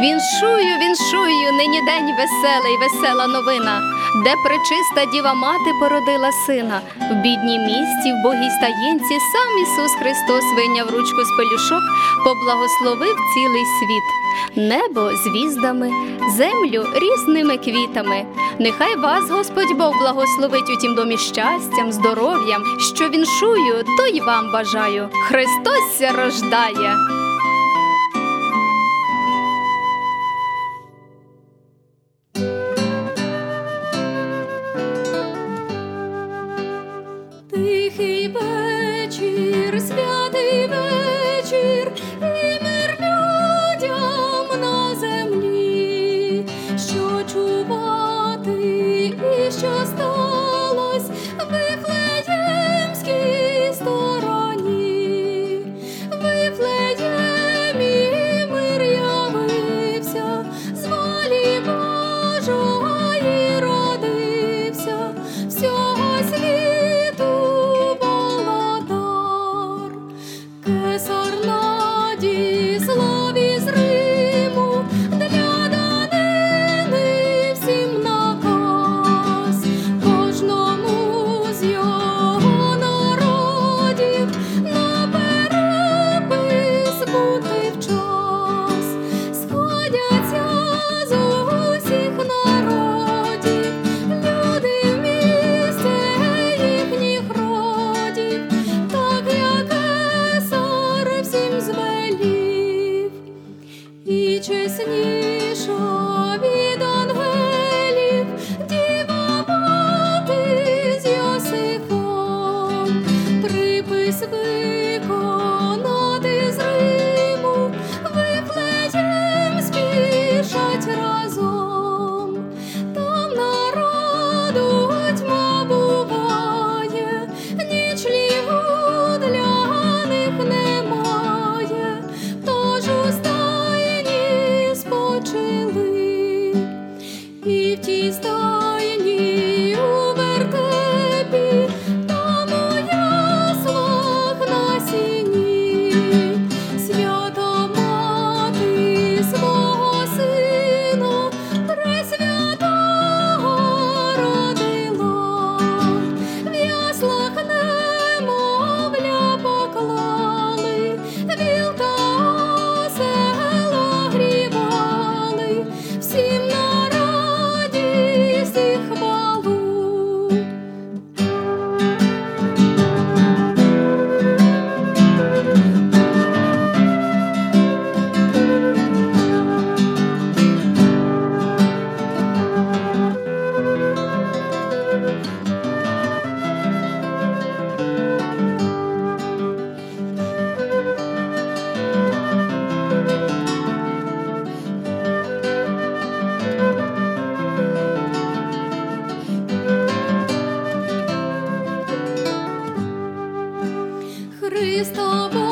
Віншую, віншую, нині день веселий, весела новина, де пречиста діва мати породила сина. В бідній місті, в богій стаєнці, сам Ісус Христос вийняв ручку з пелюшок, поблагословив цілий світ, небо звіздами, землю різними квітами. Нехай вас Господь Бог благословить у тім домі щастям, здоров'ям, що віншую, то й вам бажаю. Христос рождає. Тихий вечір, святий Cristo. Por